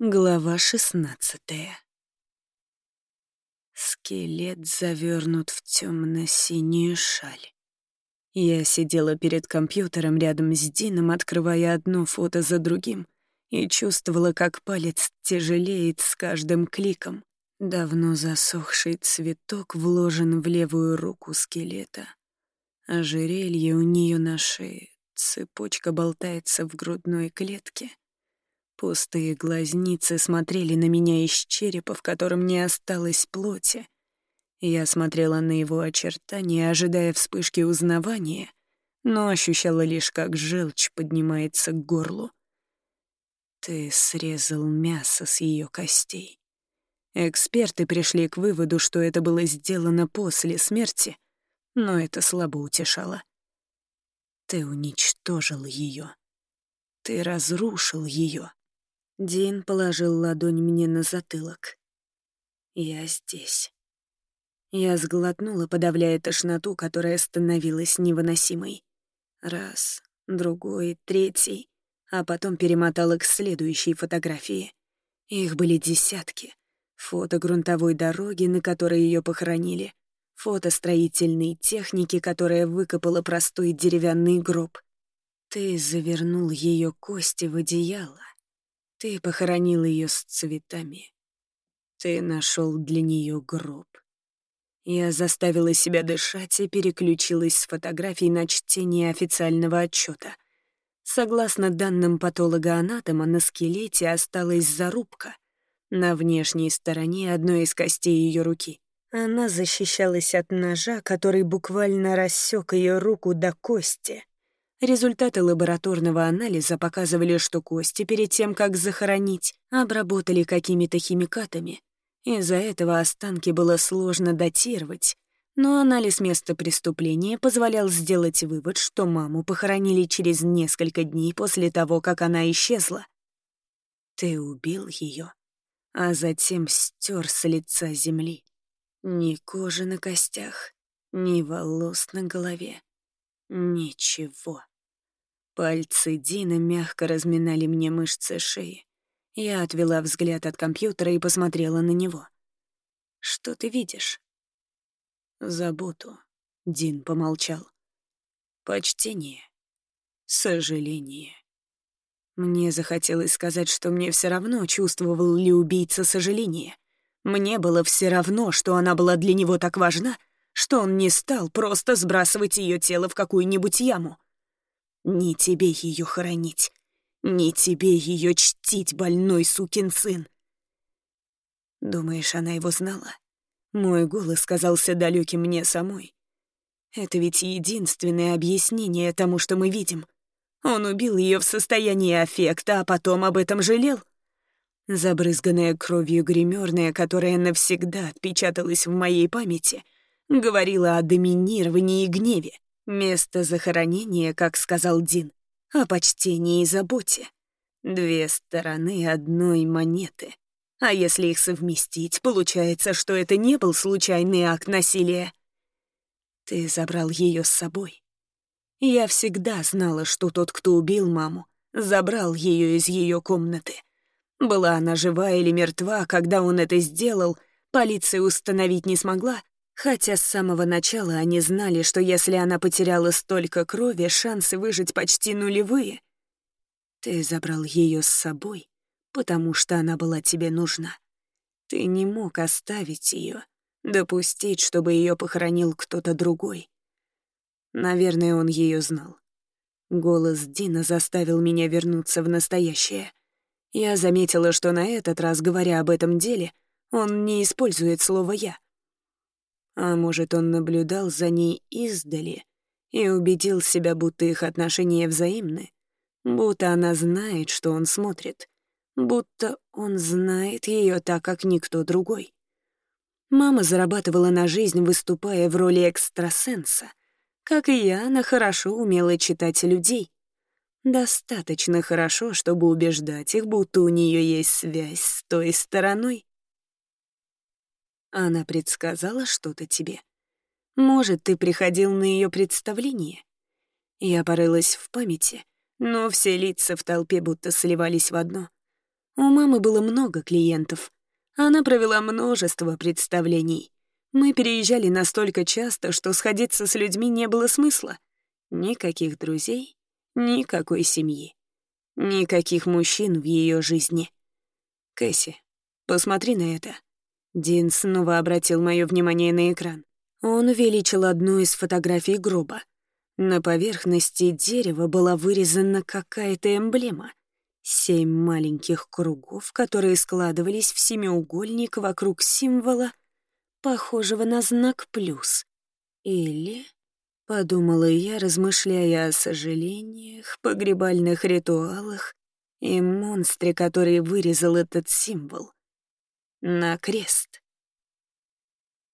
Глава шестнадцатая. Скелет завернут в темно-синюю шаль. Я сидела перед компьютером рядом с Дином, открывая одно фото за другим, и чувствовала, как палец тяжелеет с каждым кликом. Давно засохший цветок вложен в левую руку скелета. Ожерелье у нее на шее, цепочка болтается в грудной клетке — Пустые глазницы смотрели на меня из черепа, в котором не осталось плоти. Я смотрела на его очертания, ожидая вспышки узнавания, но ощущала лишь, как желчь поднимается к горлу. Ты срезал мясо с ее костей. Эксперты пришли к выводу, что это было сделано после смерти, но это слабо утешало. Ты уничтожил ее. Ты разрушил ее. Дин положил ладонь мне на затылок. «Я здесь». Я сглотнула, подавляя тошноту, которая становилась невыносимой. Раз, другой, третий, а потом перемотала к следующей фотографии. Их были десятки. Фото грунтовой дороги, на которой ее похоронили. Фото строительной техники, которая выкопала простой деревянный гроб. Ты завернул ее кости в одеяло, ты похоронил ее с цветами. Ты нашел для нее гроб. Я заставила себя дышать и переключилась с фотографий на чтение официального отчета. Согласно данным патолога-анатома, на скелете осталась зарубка на внешней стороне одной из костей ее руки. Она защищалась от ножа, который буквально рассек ее руку до кости. Результаты лабораторного анализа показывали, что кости перед тем, как захоронить, обработали какими-то химикатами. Из-за этого останки было сложно датировать, но анализ места преступления позволял сделать вывод, что маму похоронили через несколько дней после того, как она исчезла. Ты убил ее, а затем стер с лица земли. Ни кожи на костях, ни волос на голове. Ничего. Пальцы Дина мягко разминали мне мышцы шеи. Я отвела взгляд от компьютера и посмотрела на него. «Что ты видишь?» «Заботу», — Дин помолчал. «Почтение. Сожаление». Мне захотелось сказать, что мне все равно, чувствовал ли убийца сожаление. Мне было все равно, что она была для него так важна, что он не стал просто сбрасывать ее тело в какую-нибудь яму. Не тебе ее хоронить, не тебе ее чтить, больной сукин сын. Думаешь, она его знала? Мой голос казался далеким мне самой. Это ведь единственное объяснение тому, что мы видим. Он убил ее в состоянии аффекта, а потом об этом жалел. Забрызганная кровью гримерная, которая навсегда отпечаталась в моей памяти, говорила о доминировании и гневе. Место захоронения, как сказал Дин, о почтении и заботе. Две стороны одной монеты. А если их совместить, получается, что это не был случайный акт насилия. Ты забрал ее с собой. Я всегда знала, что тот, кто убил маму, забрал ее из ее комнаты. Была она жива или мертва, когда он это сделал, полиция установить не смогла, Хотя с самого начала они знали, что если она потеряла столько крови, шансы выжить почти нулевые. Ты забрал ее с собой, потому что она была тебе нужна. Ты не мог оставить ее, допустить, чтобы ее похоронил кто-то другой. Наверное, он ее знал. Голос Дина заставил меня вернуться в настоящее. Я заметила, что на этот раз, говоря об этом деле, он не использует слово «я». А может, он наблюдал за ней издали и убедил себя, будто их отношения взаимны, будто она знает, что он смотрит, будто он знает ее так, как никто другой. Мама зарабатывала на жизнь, выступая в роли экстрасенса. Как и я, она хорошо умела читать людей. Достаточно хорошо, чтобы убеждать их, будто у нее есть связь с той стороной. Она предсказала что-то тебе. Может, ты приходил на ее представление? Я порылась в памяти, но все лица в толпе будто сливались в одно. У мамы было много клиентов. Она провела множество представлений. Мы переезжали настолько часто, что сходиться с людьми не было смысла. Никаких друзей, никакой семьи. Никаких мужчин в ее жизни. Кэсси, посмотри на это. Дин снова обратил мое внимание на экран. Он увеличил одну из фотографий гроба. На поверхности дерева была вырезана какая-то эмблема. Семь маленьких кругов, которые складывались в семиугольник вокруг символа, похожего на знак «плюс». Или, — подумала я, размышляя о сожалениях, погребальных ритуалах и монстре, который вырезал этот символ, на крест.